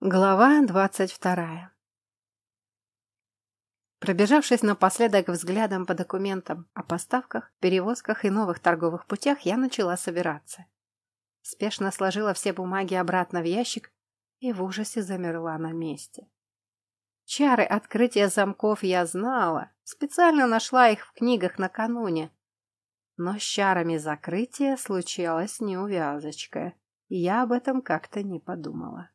Глава двадцать вторая Пробежавшись напоследок взглядом по документам о поставках, перевозках и новых торговых путях, я начала собираться. Спешно сложила все бумаги обратно в ящик и в ужасе замерла на месте. Чары открытия замков я знала, специально нашла их в книгах накануне. Но с чарами закрытия случалась неувязочка, и я об этом как-то не подумала.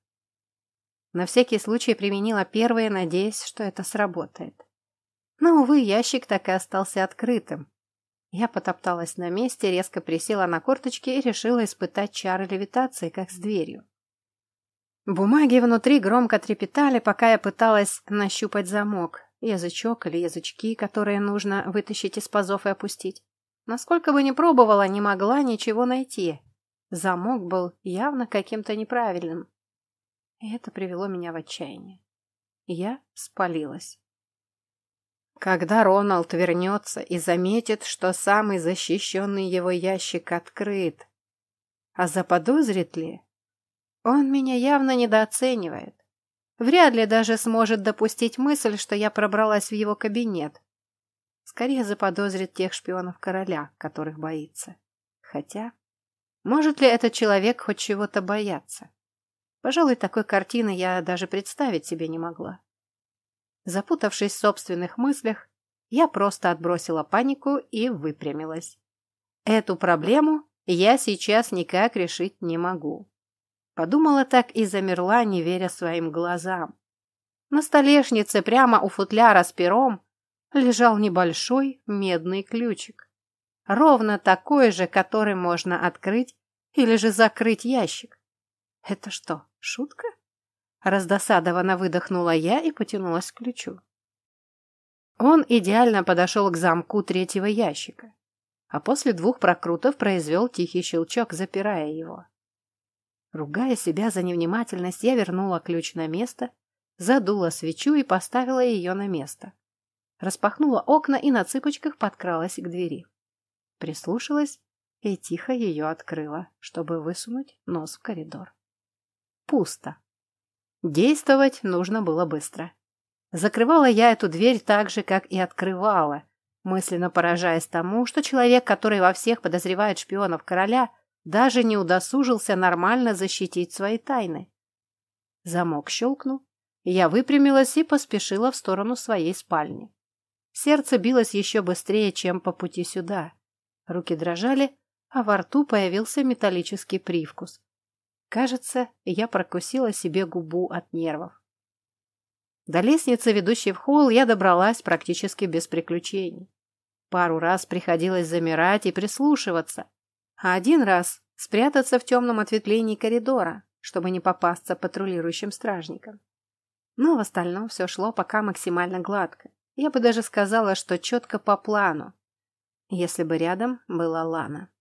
На всякий случай применила первое, надеясь, что это сработает. Но, увы, ящик так и остался открытым. Я потопталась на месте, резко присела на корточки и решила испытать чары левитации, как с дверью. Бумаги внутри громко трепетали, пока я пыталась нащупать замок, язычок или язычки, которые нужно вытащить из пазов и опустить. Насколько бы ни пробовала, не могла ничего найти. Замок был явно каким-то неправильным. И это привело меня в отчаяние. Я спалилась. Когда Роналд вернется и заметит, что самый защищенный его ящик открыт, а заподозрит ли? Он меня явно недооценивает. Вряд ли даже сможет допустить мысль, что я пробралась в его кабинет. Скорее заподозрит тех шпионов короля, которых боится. Хотя, может ли этот человек хоть чего-то бояться? Пожалуй, такой картины я даже представить себе не могла. Запутавшись в собственных мыслях, я просто отбросила панику и выпрямилась. Эту проблему я сейчас никак решить не могу. Подумала так и замерла, не веря своим глазам. На столешнице прямо у футляра с пером лежал небольшой медный ключик. Ровно такой же, который можно открыть или же закрыть ящик. Это что, шутка? Раздосадованно выдохнула я и потянулась к ключу. Он идеально подошел к замку третьего ящика, а после двух прокрутов произвел тихий щелчок, запирая его. Ругая себя за невнимательность, я вернула ключ на место, задула свечу и поставила ее на место. Распахнула окна и на цыпочках подкралась к двери. Прислушалась и тихо ее открыла, чтобы высунуть нос в коридор. Пусто. Действовать нужно было быстро. Закрывала я эту дверь так же, как и открывала, мысленно поражаясь тому, что человек, который во всех подозревает шпионов короля, даже не удосужился нормально защитить свои тайны. Замок щелкнул, я выпрямилась и поспешила в сторону своей спальни. Сердце билось еще быстрее, чем по пути сюда. Руки дрожали, а во рту появился металлический привкус. Кажется, я прокусила себе губу от нервов. До лестницы, ведущей в холл, я добралась практически без приключений. Пару раз приходилось замирать и прислушиваться, а один раз спрятаться в темном ответвлении коридора, чтобы не попасться патрулирующим стражникам. Но в остальном все шло пока максимально гладко. Я бы даже сказала, что четко по плану, если бы рядом была Лана.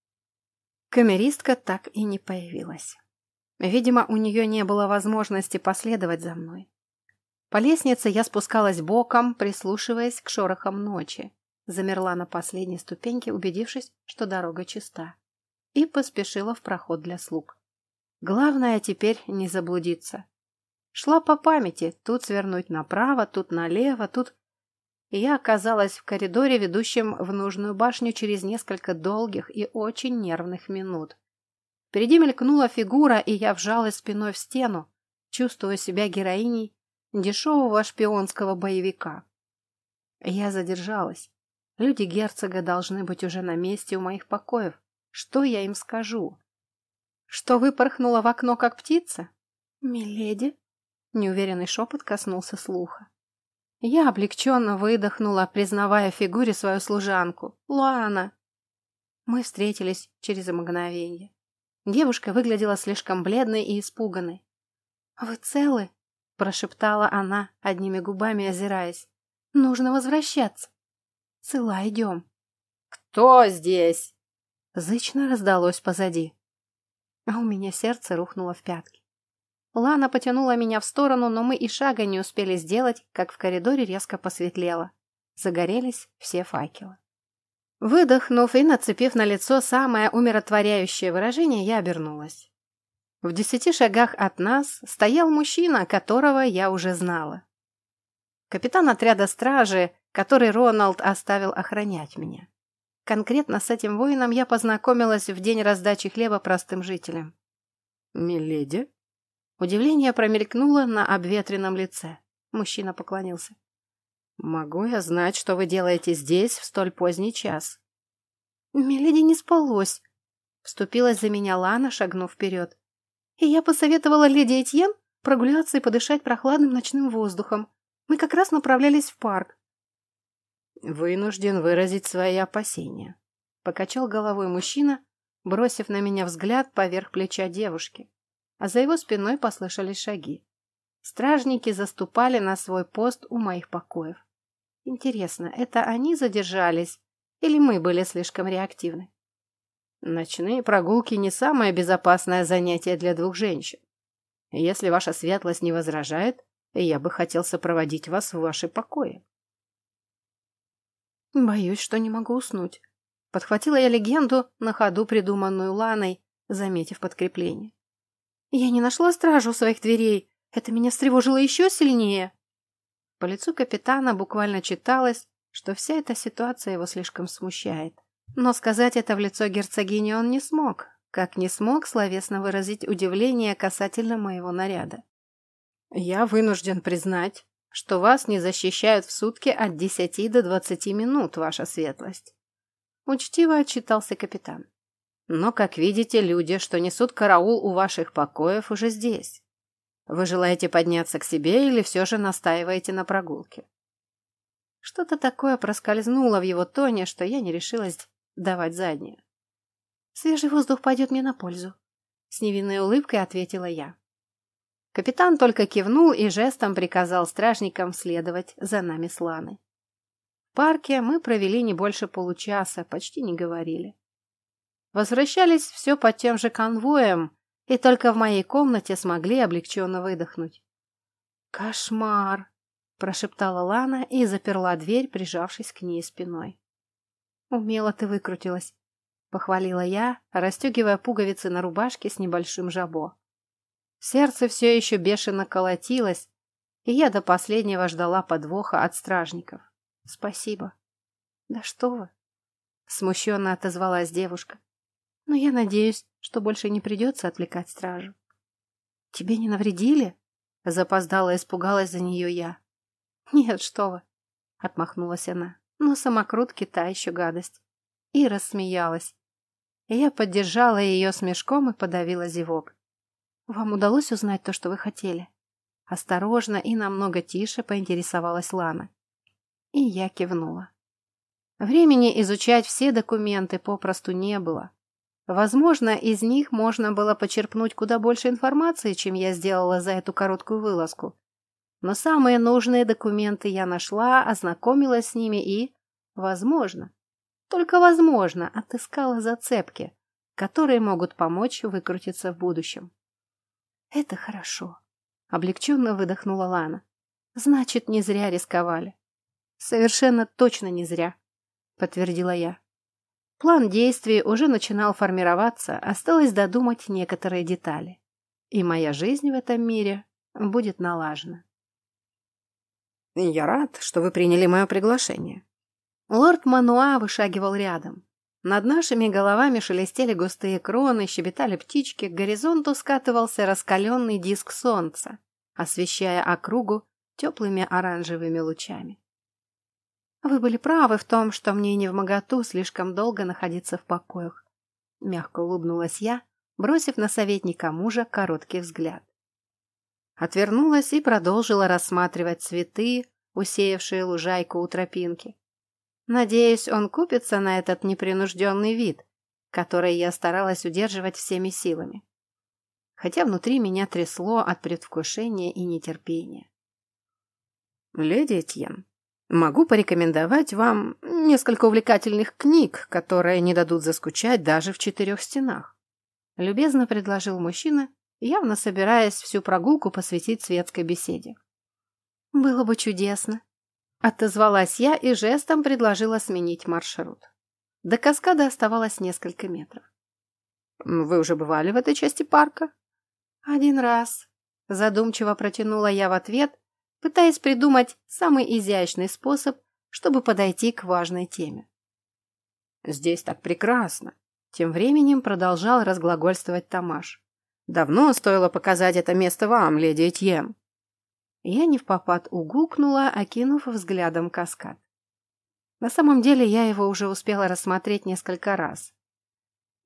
Камеристка так и не появилась. Видимо, у нее не было возможности последовать за мной. По лестнице я спускалась боком, прислушиваясь к шорохам ночи. Замерла на последней ступеньке, убедившись, что дорога чиста. И поспешила в проход для слуг. Главное теперь не заблудиться. Шла по памяти, тут свернуть направо, тут налево, тут... И я оказалась в коридоре, ведущем в нужную башню через несколько долгих и очень нервных минут. Впереди мелькнула фигура, и я вжалась спиной в стену, чувствуя себя героиней дешевого шпионского боевика. Я задержалась. Люди герцога должны быть уже на месте у моих покоев. Что я им скажу? Что выпорхнула в окно, как птица? Миледи? Неуверенный шепот коснулся слуха. Я облегченно выдохнула, признавая фигуре свою служанку. Луана. Мы встретились через мгновение. Девушка выглядела слишком бледной и испуганной. «Вы целы?» – прошептала она, одними губами озираясь. «Нужно возвращаться». «Цела, идем». «Кто здесь?» Зычно раздалось позади. А у меня сердце рухнуло в пятки. Лана потянула меня в сторону, но мы и шага не успели сделать, как в коридоре резко посветлело. Загорелись все факелы. Выдохнув и нацепив на лицо самое умиротворяющее выражение, я обернулась. В десяти шагах от нас стоял мужчина, которого я уже знала. Капитан отряда стражи, который Роналд оставил охранять меня. Конкретно с этим воином я познакомилась в день раздачи хлеба простым жителям. «Миледи?» Удивление промелькнуло на обветренном лице. Мужчина поклонился. «Могу я знать, что вы делаете здесь в столь поздний час?» «Миледи не спалось», — вступилась за меня Лана, шагнув вперед. «И я посоветовала леди Этьен прогуляться и подышать прохладным ночным воздухом. Мы как раз направлялись в парк». «Вынужден выразить свои опасения», — покачал головой мужчина, бросив на меня взгляд поверх плеча девушки, а за его спиной послышались шаги. Стражники заступали на свой пост у моих покоев. Интересно, это они задержались или мы были слишком реактивны? Ночные прогулки не самое безопасное занятие для двух женщин. Если ваша светлость не возражает, я бы хотел сопроводить вас в ваши покои. Боюсь, что не могу уснуть. Подхватила я легенду, на ходу придуманную Ланой, заметив подкрепление. Я не нашла стражу у своих дверей. Это меня встревожило еще сильнее. По лицу капитана буквально читалось, что вся эта ситуация его слишком смущает. Но сказать это в лицо герцогини он не смог, как не смог словесно выразить удивление касательно моего наряда. «Я вынужден признать, что вас не защищают в сутки от десяти до двадцати минут, ваша светлость», — учтиво отчитался капитан. «Но, как видите, люди, что несут караул у ваших покоев, уже здесь. Вы желаете подняться к себе или все же настаиваете на прогулке?» Что-то такое проскользнуло в его тоне, что я не решилась давать заднее. «Свежий воздух пойдет мне на пользу», — с невинной улыбкой ответила я. Капитан только кивнул и жестом приказал стражникам следовать за нами с Ланой. В парке мы провели не больше получаса, почти не говорили. Возвращались все под тем же конвоем, и только в моей комнате смогли облегченно выдохнуть. «Кошмар!» прошептала Лана и заперла дверь, прижавшись к ней спиной. «Умело ты выкрутилась», — похвалила я, расстегивая пуговицы на рубашке с небольшим жабо. Сердце все еще бешено колотилось, и я до последнего ждала подвоха от стражников. «Спасибо». «Да что вы!» — смущенно отозвалась девушка. «Но я надеюсь, что больше не придется отвлекать стражу». «Тебе не навредили?» — запоздала испугалась за нее я. «Нет, что вы!» — отмахнулась она. «Но самокрутки та еще гадость». И рассмеялась. Я поддержала ее смешком и подавила зевок. «Вам удалось узнать то, что вы хотели?» Осторожно и намного тише поинтересовалась Лана. И я кивнула. Времени изучать все документы попросту не было. Возможно, из них можно было почерпнуть куда больше информации, чем я сделала за эту короткую вылазку. Но самые нужные документы я нашла, ознакомилась с ними и, возможно, только возможно, отыскала зацепки, которые могут помочь выкрутиться в будущем. «Это хорошо», — облегченно выдохнула Лана. «Значит, не зря рисковали». «Совершенно точно не зря», — подтвердила я. План действий уже начинал формироваться, осталось додумать некоторые детали. И моя жизнь в этом мире будет налажена. «Я рад, что вы приняли мое приглашение». Лорд Мануа вышагивал рядом. Над нашими головами шелестели густые кроны, щебетали птички, к горизонту скатывался раскаленный диск солнца, освещая округу теплыми оранжевыми лучами. «Вы были правы в том, что мне не в моготу слишком долго находиться в покоях», — мягко улыбнулась я, бросив на советника мужа короткий взгляд. Отвернулась и продолжила рассматривать цветы, усеявшие лужайку у тропинки. Надеюсь, он купится на этот непринужденный вид, который я старалась удерживать всеми силами. Хотя внутри меня трясло от предвкушения и нетерпения. «Леди Этьен, могу порекомендовать вам несколько увлекательных книг, которые не дадут заскучать даже в четырех стенах», любезно предложил мужчина явно собираясь всю прогулку посвятить светской беседе. «Было бы чудесно», — отозвалась я и жестом предложила сменить маршрут. До каскада оставалось несколько метров. «Вы уже бывали в этой части парка?» Один раз. Задумчиво протянула я в ответ, пытаясь придумать самый изящный способ, чтобы подойти к важной теме. «Здесь так прекрасно!» Тем временем продолжал разглагольствовать Тамаш. «Давно стоило показать это место вам, леди Этьен». Я не в попад угукнула, окинув взглядом каскад. На самом деле я его уже успела рассмотреть несколько раз.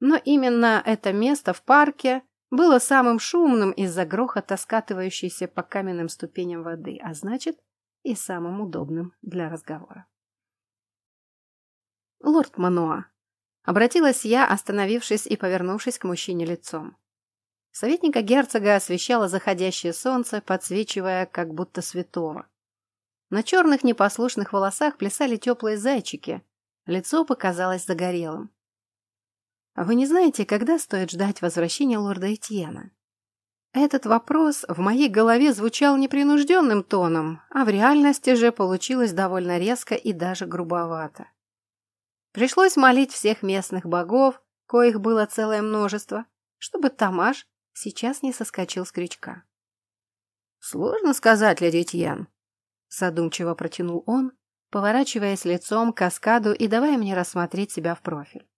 Но именно это место в парке было самым шумным из-за грохота скатывающейся по каменным ступеням воды, а значит и самым удобным для разговора. «Лорд Мануа», — обратилась я, остановившись и повернувшись к мужчине лицом. Советника герцога освещало заходящее солнце, подсвечивая как будто святого. На черных непослушных волосах плясали теплые зайчики, лицо показалось загорелым. А вы не знаете, когда стоит ждать возвращения лорда Этьена? Этот вопрос в моей голове звучал непринужденным тоном, а в реальности же получилось довольно резко и даже грубовато. Пришлось молить всех местных богов, коих было целое множество, чтобы Тамаш сейчас не соскочил с крючка. «Сложно сказать, леди Этьен», — задумчиво протянул он, поворачиваясь лицом к каскаду и давая мне рассмотреть себя в профиль.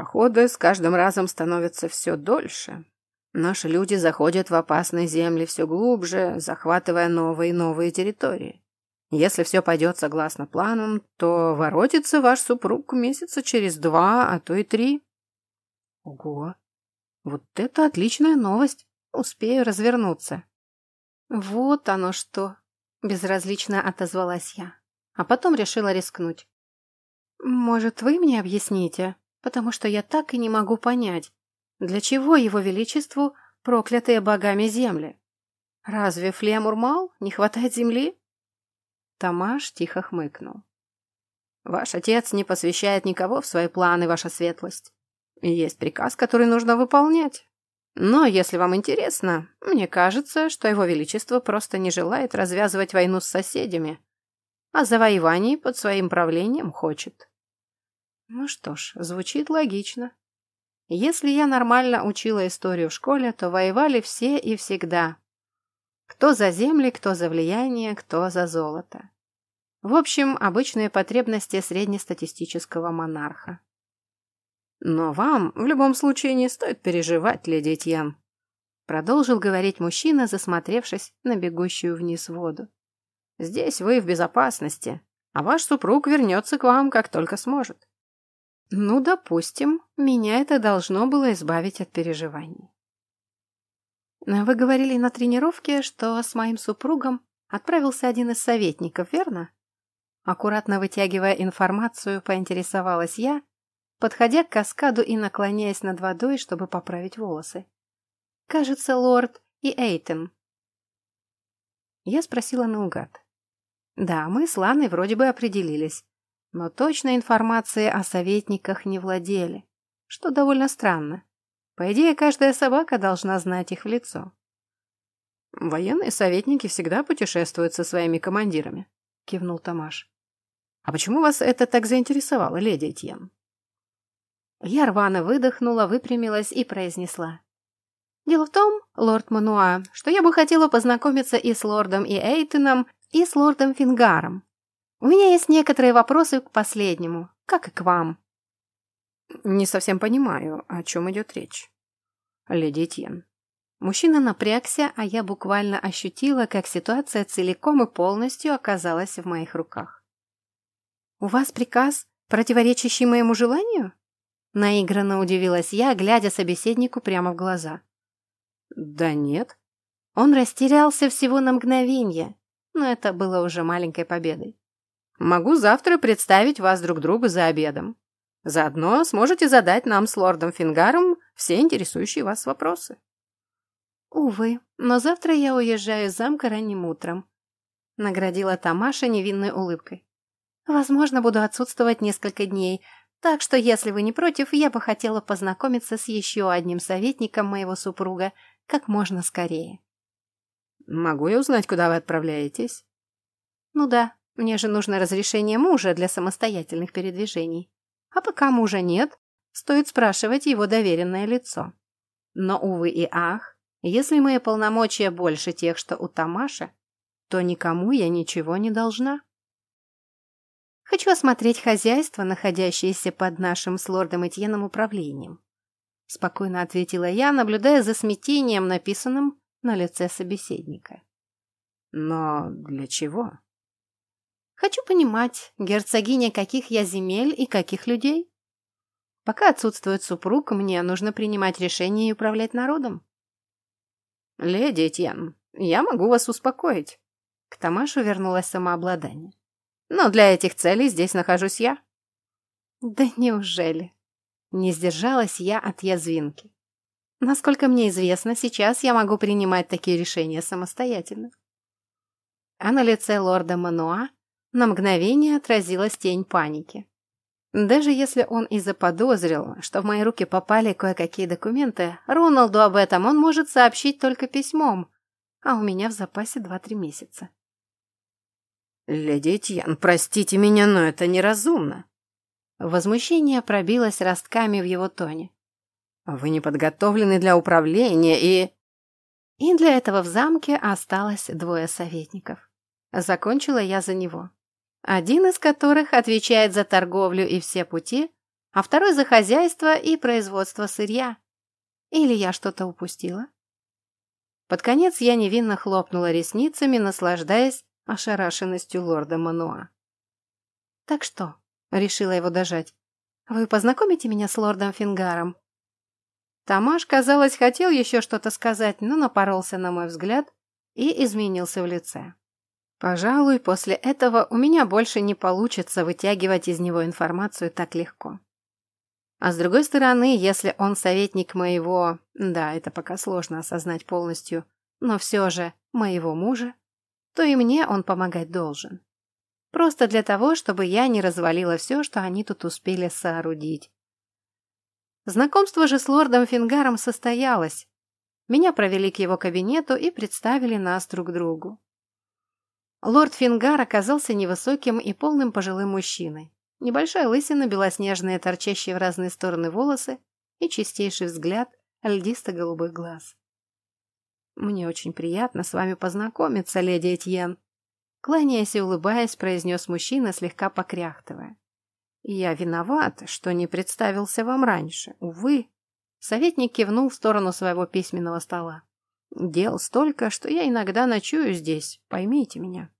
Походы с каждым разом становятся все дольше. Наши люди заходят в опасные земли все глубже, захватывая новые и новые территории. Если все пойдет согласно планам, то воротится ваш супруг месяца через два, а то и три. Ого! Вот это отличная новость! Успею развернуться. Вот оно что! Безразлично отозвалась я, а потом решила рискнуть. Может, вы мне объясните, потому что я так и не могу понять, для чего его величеству проклятые богами земли. Разве Флемур мал? Не хватает земли? Тамаш тихо хмыкнул. Ваш отец не посвящает никого в свои планы, ваша светлость. Есть приказ, который нужно выполнять. Но, если вам интересно, мне кажется, что его величество просто не желает развязывать войну с соседями, а завоеваний под своим правлением хочет. Ну что ж, звучит логично. Если я нормально учила историю в школе, то воевали все и всегда. Кто за земли, кто за влияние, кто за золото. В общем, обычные потребности среднестатистического монарха. Но вам в любом случае не стоит переживать, леди Этьен. Продолжил говорить мужчина, засмотревшись на бегущую вниз воду. Здесь вы в безопасности, а ваш супруг вернется к вам, как только сможет. Ну, допустим, меня это должно было избавить от переживаний. Вы говорили на тренировке, что с моим супругом отправился один из советников, верно? Аккуратно вытягивая информацию, поинтересовалась я, подходя к каскаду и наклоняясь над водой, чтобы поправить волосы. Кажется, лорд и Эйтон. Я спросила наугад. Да, мы с Ланой вроде бы определились но точной информации о советниках не владели, что довольно странно. По идее, каждая собака должна знать их в лицо. «Военные советники всегда путешествуют со своими командирами», — кивнул Тамаш. «А почему вас это так заинтересовало, леди Этьен?» Я рвано выдохнула, выпрямилась и произнесла. «Дело в том, лорд Мануа, что я бы хотела познакомиться и с лордом и Эйтоном, и с лордом Фингаром. У меня есть некоторые вопросы к последнему, как и к вам. Не совсем понимаю, о чем идет речь. Леди Тьен. Мужчина напрягся, а я буквально ощутила, как ситуация целиком и полностью оказалась в моих руках. «У вас приказ, противоречащий моему желанию?» Наигранно удивилась я, глядя собеседнику прямо в глаза. «Да нет». Он растерялся всего на мгновение, но это было уже маленькой победой. Могу завтра представить вас друг другу за обедом. Заодно сможете задать нам с лордом Фингаром все интересующие вас вопросы. Увы, но завтра я уезжаю из замка ранним утром. Наградила Тамаша невинной улыбкой. Возможно, буду отсутствовать несколько дней, так что, если вы не против, я бы хотела познакомиться с еще одним советником моего супруга как можно скорее. Могу я узнать, куда вы отправляетесь? Ну да, мне же нужно разрешение мужа для самостоятельных передвижений. А пока мужа нет, стоит спрашивать его доверенное лицо. Но, увы и ах, Если мои полномочия больше тех, что у Тамаша, то никому я ничего не должна. Хочу осмотреть хозяйство, находящееся под нашим с лордом Этьеном управлением. Спокойно ответила я, наблюдая за смятением, написанным на лице собеседника. Но для чего? Хочу понимать, герцогиня каких я земель и каких людей. Пока отсутствует супруг, мне нужно принимать решения и управлять народом. Леди Этьен, я могу вас успокоить. К Тамашу вернулось самообладание. Но для этих целей здесь нахожусь я. Да неужели? Не сдержалась я от язвинки. Насколько мне известно, сейчас я могу принимать такие решения самостоятельно. А на лице лорда Мануа на мгновение отразилась тень паники. Даже если он и заподозрил, что в мои руки попали кое-какие документы, Роналду об этом он может сообщить только письмом, а у меня в запасе два-три месяца. «Леди Этьен, простите меня, но это неразумно». Возмущение пробилось ростками в его тоне. «Вы не подготовлены для управления и...» И для этого в замке осталось двое советников. Закончила я за него. Один из которых отвечает за торговлю и все пути, а второй за хозяйство и производство сырья. Или я что-то упустила? Под конец я невинно хлопнула ресницами, наслаждаясь ошарашенностью лорда Мануа. «Так что?» — решила его дожать. «Вы познакомите меня с лордом Фингаром?» Тамаш, казалось, хотел еще что-то сказать, но напоролся на мой взгляд и изменился в лице. Пожалуй, после этого у меня больше не получится вытягивать из него информацию так легко. А с другой стороны, если он советник моего... Да, это пока сложно осознать полностью, но все же моего мужа, то и мне он помогать должен. Просто для того, чтобы я не развалила все, что они тут успели соорудить. Знакомство же с лордом Фингаром состоялось. Меня провели к его кабинету и представили нас друг другу. Лорд Фингар оказался невысоким и полным пожилым мужчиной. Небольшая лысина, белоснежные, торчащие в разные стороны волосы и чистейший взгляд льдисто-голубых глаз. «Мне очень приятно с вами познакомиться, леди Этьен», кланяясь и улыбаясь, произнес мужчина, слегка покряхтывая. «Я виноват, что не представился вам раньше. Увы». Советник кивнул в сторону своего письменного стола. «Дел столько, что я иногда ночую здесь, поймите меня».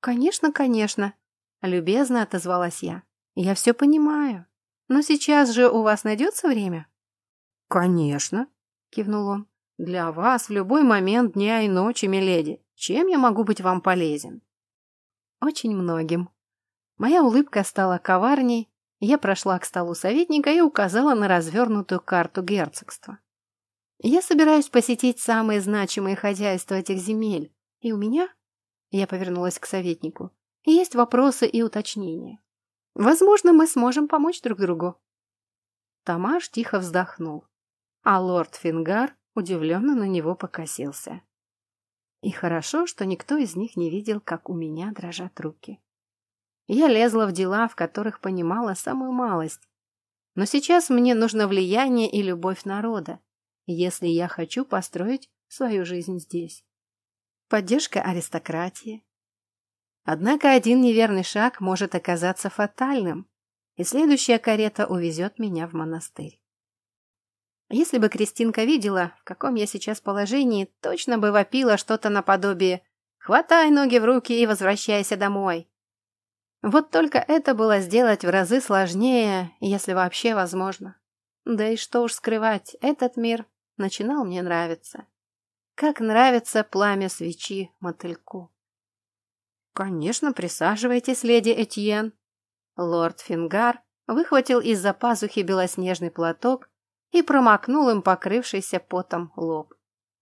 «Конечно, конечно», — любезно отозвалась я. «Я все понимаю. Но сейчас же у вас найдется время?» «Конечно», — кивнул он. Для вас в любой момент дня и ночи, миледи. Чем я могу быть вам полезен? Очень многим. Моя улыбка стала коварней, я прошла к столу советника и указала на развернутую карту герцогства. Я собираюсь посетить самые значимые хозяйства этих земель, и у меня, я повернулась к советнику, есть вопросы и уточнения. Возможно, мы сможем помочь друг другу. Тамаш тихо вздохнул, а лорд Фингар удивленно на него покосился. И хорошо, что никто из них не видел, как у меня дрожат руки. Я лезла в дела, в которых понимала самую малость. Но сейчас мне нужно влияние и любовь народа, если я хочу построить свою жизнь здесь. Поддержка аристократии. Однако один неверный шаг может оказаться фатальным, и следующая карета увезет меня в монастырь. Если бы Кристинка видела, в каком я сейчас положении, точно бы вопила что-то наподобие «Хватай ноги в руки и возвращайся домой». Вот только это было сделать в разы сложнее, если вообще возможно. Да и что уж скрывать, этот мир начинал мне нравиться. Как нравится пламя свечи мотыльку. «Конечно, присаживайтесь, леди Этьен». Лорд Фингар выхватил из-за пазухи белоснежный платок и промокнул им покрывшийся потом лоб.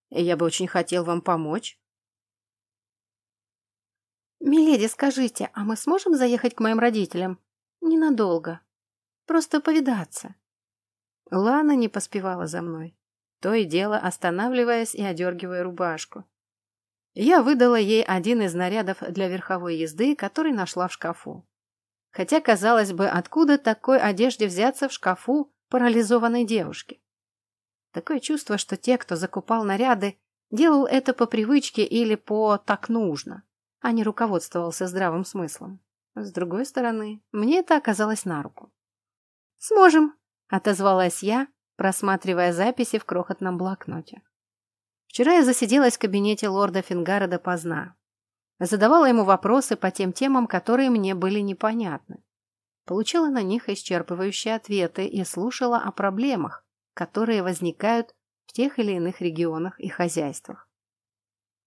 «Я бы очень хотел вам помочь». «Миледи, скажите, а мы сможем заехать к моим родителям? Ненадолго. Просто повидаться». Лана не поспевала за мной, то и дело останавливаясь и одергивая рубашку. Я выдала ей один из нарядов для верховой езды, который нашла в шкафу. Хотя, казалось бы, откуда такой одежде взяться в шкафу парализованной девушки. Такое чувство, что те, кто закупал наряды, делал это по привычке или по «так нужно», а не руководствовался здравым смыслом. С другой стороны, мне это оказалось на руку. «Сможем», — отозвалась я, просматривая записи в крохотном блокноте. Вчера я засиделась в кабинете лорда Фингара допоздна. Задавала ему вопросы по тем темам, которые мне были непонятны. Получила на них исчерпывающие ответы и слушала о проблемах, которые возникают в тех или иных регионах и хозяйствах.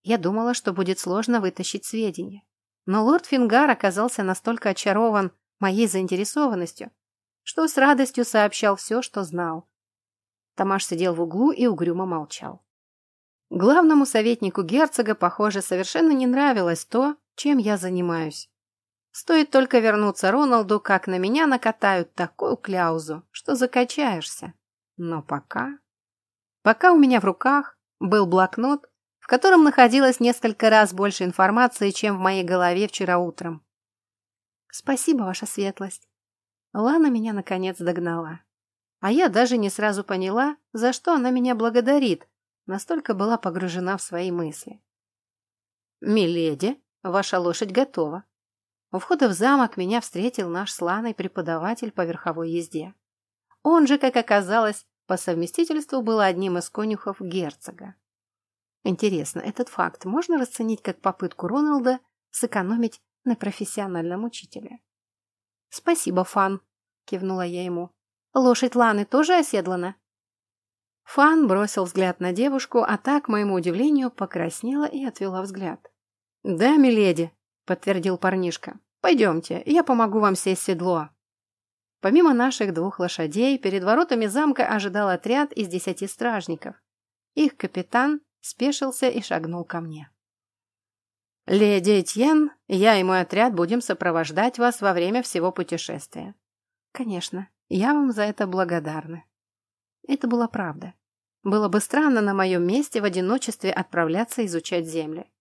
Я думала, что будет сложно вытащить сведения. Но лорд Фингар оказался настолько очарован моей заинтересованностью, что с радостью сообщал все, что знал. Тамаш сидел в углу и угрюмо молчал. Главному советнику герцога, похоже, совершенно не нравилось то, чем я занимаюсь. Стоит только вернуться Роналду, как на меня накатают такую кляузу, что закачаешься. Но пока... Пока у меня в руках был блокнот, в котором находилось несколько раз больше информации, чем в моей голове вчера утром. Спасибо, ваша светлость. Лана меня наконец догнала. А я даже не сразу поняла, за что она меня благодарит, настолько была погружена в свои мысли. «Миледи, ваша лошадь готова». У входа в замок меня встретил наш славный преподаватель по верховой езде. Он же, как оказалось, по совместительству был одним из конюхов герцога. Интересно, этот факт можно расценить как попытку Роналда сэкономить на профессиональном учителе? «Спасибо, Фан», — кивнула я ему. «Лошадь Ланы тоже оседлана?» Фан бросил взгляд на девушку, а так, к моему удивлению, покраснела и отвела взгляд. «Да, миледи», — подтвердил парнишка. «Пойдемте, я помогу вам сесть в седло». Помимо наших двух лошадей, перед воротами замка ожидал отряд из десяти стражников. Их капитан спешился и шагнул ко мне. «Леди Этьен, я и мой отряд будем сопровождать вас во время всего путешествия». «Конечно, я вам за это благодарна». Это была правда. Было бы странно на моем месте в одиночестве отправляться изучать земли.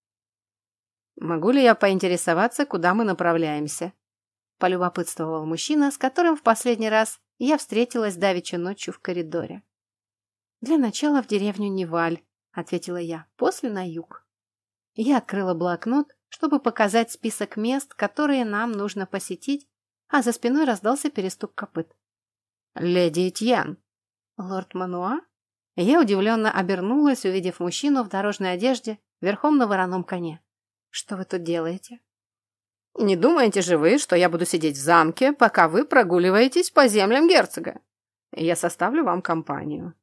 «Могу ли я поинтересоваться, куда мы направляемся?» полюбопытствовал мужчина, с которым в последний раз я встретилась давеча ночью в коридоре. «Для начала в деревню Неваль», — ответила я, — «после на юг». Я открыла блокнот, чтобы показать список мест, которые нам нужно посетить, а за спиной раздался перестук копыт. «Леди Этьян!» «Лорд Мануа?» Я удивленно обернулась, увидев мужчину в дорожной одежде, верхом на вороном коне. «Что вы тут делаете?» Не думаете же вы, что я буду сидеть в замке, пока вы прогуливаетесь по землям герцога? Я составлю вам компанию.